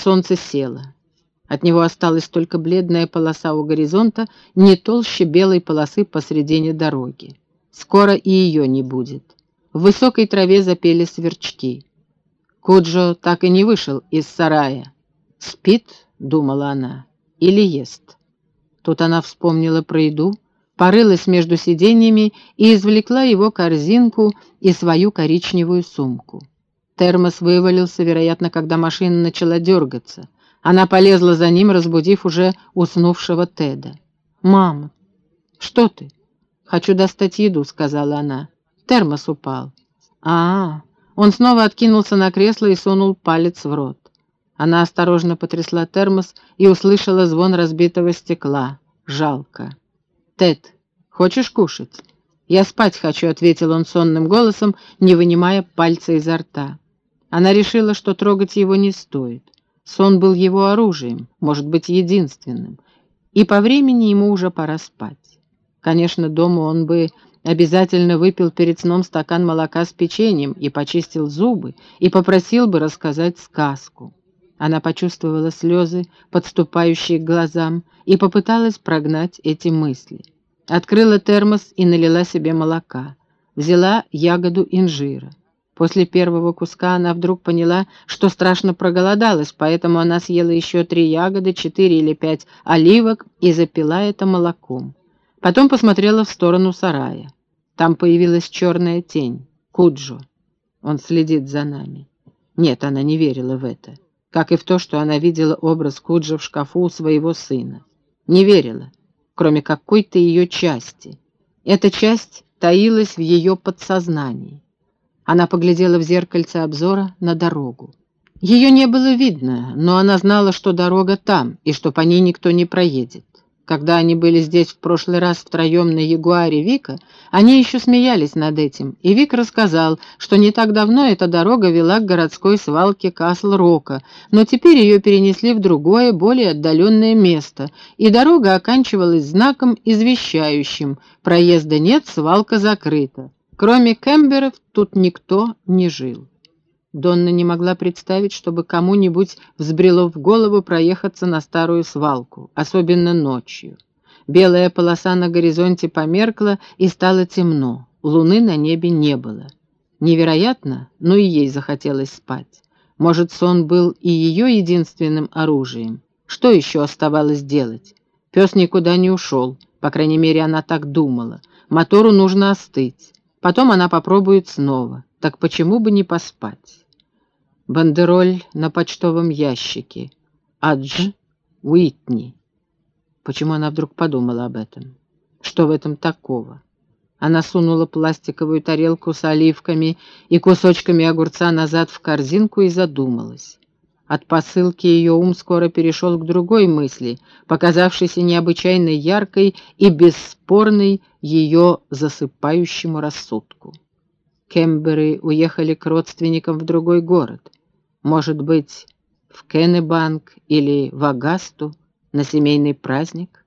солнце село. От него осталась только бледная полоса у горизонта, не толще белой полосы посредине дороги. Скоро и ее не будет. В высокой траве запели сверчки. Куджо так и не вышел из сарая. «Спит?» — думала она. «Или ест?» Тут она вспомнила про еду, порылась между сиденьями и извлекла его корзинку и свою коричневую сумку. Термос вывалился, вероятно, когда машина начала дергаться. Она полезла за ним, разбудив уже уснувшего Теда. «Мама, что ты?» «Хочу достать еду», — сказала она. Термос упал. а, -а, -а. Он снова откинулся на кресло и сунул палец в рот. Она осторожно потрясла термос и услышала звон разбитого стекла. Жалко. «Тед, хочешь кушать?» «Я спать хочу», — ответил он сонным голосом, не вынимая пальца изо рта. Она решила, что трогать его не стоит. Сон был его оружием, может быть, единственным, и по времени ему уже пора спать. Конечно, дома он бы обязательно выпил перед сном стакан молока с печеньем и почистил зубы, и попросил бы рассказать сказку. Она почувствовала слезы, подступающие к глазам, и попыталась прогнать эти мысли. Открыла термос и налила себе молока. Взяла ягоду инжира. После первого куска она вдруг поняла, что страшно проголодалась, поэтому она съела еще три ягоды, четыре или пять оливок и запила это молоком. Потом посмотрела в сторону сарая. Там появилась черная тень. Куджо. Он следит за нами. Нет, она не верила в это. Как и в то, что она видела образ Куджо в шкафу у своего сына. Не верила, кроме какой-то ее части. Эта часть таилась в ее подсознании. Она поглядела в зеркальце обзора на дорогу. Ее не было видно, но она знала, что дорога там, и что по ней никто не проедет. Когда они были здесь в прошлый раз втроем на Ягуаре Вика, они еще смеялись над этим, и Вик рассказал, что не так давно эта дорога вела к городской свалке Касл-Рока, но теперь ее перенесли в другое, более отдаленное место, и дорога оканчивалась знаком, извещающим «Проезда нет, свалка закрыта». Кроме Кемберов тут никто не жил. Донна не могла представить, чтобы кому-нибудь взбрело в голову проехаться на старую свалку, особенно ночью. Белая полоса на горизонте померкла и стало темно, луны на небе не было. Невероятно, но и ей захотелось спать. Может, сон был и ее единственным оружием. Что еще оставалось делать? Пес никуда не ушел, по крайней мере, она так думала. Мотору нужно остыть. Потом она попробует снова. Так почему бы не поспать? Бандероль на почтовом ящике. Адж Уитни. Почему она вдруг подумала об этом? Что в этом такого? Она сунула пластиковую тарелку с оливками и кусочками огурца назад в корзинку и задумалась. От посылки ее ум скоро перешел к другой мысли, показавшейся необычайно яркой и бесспорной ее засыпающему рассудку. Кемберы уехали к родственникам в другой город. Может быть, в Кеннебанк или в Агасту на семейный праздник?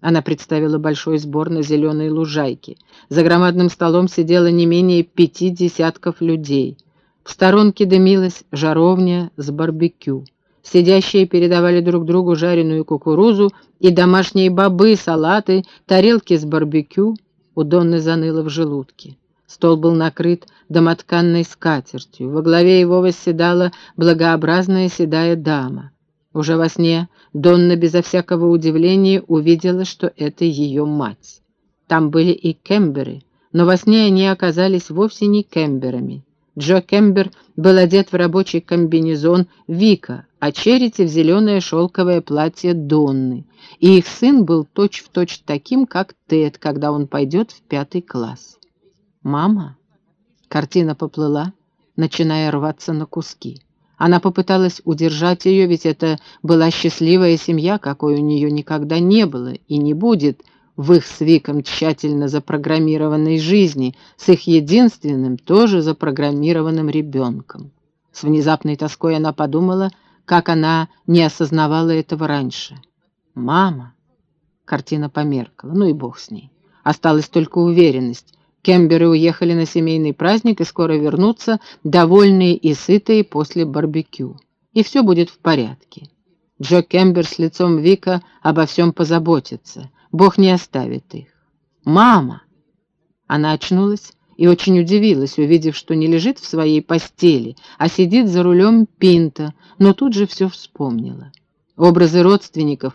Она представила большой сбор на зеленой лужайке. За громадным столом сидело не менее пяти десятков людей. В сторонке дымилась жаровня с барбекю. Сидящие передавали друг другу жареную кукурузу и домашние бобы, салаты, тарелки с барбекю. У Донны заныло в желудке. Стол был накрыт домотканной скатертью. Во главе его восседала благообразная седая дама. Уже во сне Донна безо всякого удивления увидела, что это ее мать. Там были и кемберы, но во сне они оказались вовсе не кемберами. Джо Кембер был одет в рабочий комбинезон Вика, а Черити в зеленое шелковое платье Донны, и их сын был точь-в-точь точь таким, как Тед, когда он пойдет в пятый класс. «Мама?» Картина поплыла, начиная рваться на куски. Она попыталась удержать ее, ведь это была счастливая семья, какой у нее никогда не было и не будет в их с Виком тщательно запрограммированной жизни, с их единственным, тоже запрограммированным ребенком. С внезапной тоской она подумала, как она не осознавала этого раньше. «Мама!» Картина померкла, ну и бог с ней. Осталась только уверенность. Кемберы уехали на семейный праздник и скоро вернутся, довольные и сытые после барбекю. и все будет в порядке. Джо Кембер с лицом Вика обо всем позаботится. Бог не оставит их. «Мама!» Она очнулась и очень удивилась, увидев, что не лежит в своей постели, а сидит за рулем Пинта, но тут же все вспомнила. Образы родственников,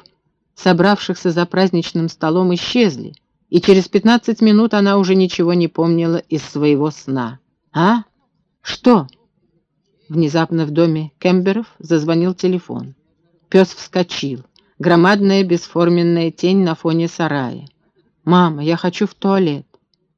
собравшихся за праздничным столом, исчезли, и через пятнадцать минут она уже ничего не помнила из своего сна. «А? Что?» Внезапно в доме Кемберов зазвонил телефон. Пес вскочил. Громадная бесформенная тень на фоне сарая. «Мама, я хочу в туалет!»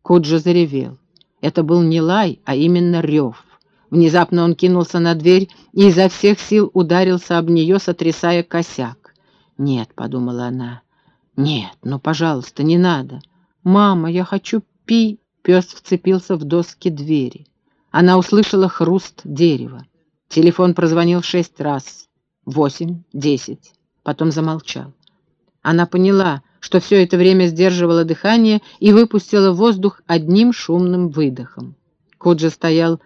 Куджа заревел. Это был не лай, а именно рев. Внезапно он кинулся на дверь и изо всех сил ударился об нее, сотрясая косяк. «Нет», — подумала она, — «нет, ну, пожалуйста, не надо. Мама, я хочу пи...» Пес вцепился в доски двери. Она услышала хруст дерева. Телефон прозвонил шесть раз. Восемь, десять. Потом замолчал. Она поняла, что все это время сдерживала дыхание и выпустила воздух одним шумным выдохом. Куджа стоял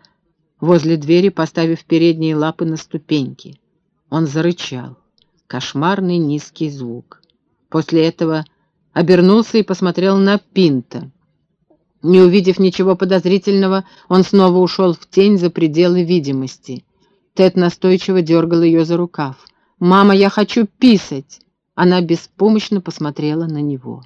возле двери, поставив передние лапы на ступеньки. Он зарычал. Кошмарный низкий звук. После этого обернулся и посмотрел на Пинта. Не увидев ничего подозрительного, он снова ушел в тень за пределы видимости. Тед настойчиво дергал ее за рукав. «Мама, я хочу писать!» Она беспомощно посмотрела на него.